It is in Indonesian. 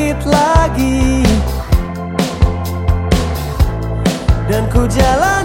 bangkit lagi. Dan ku jalan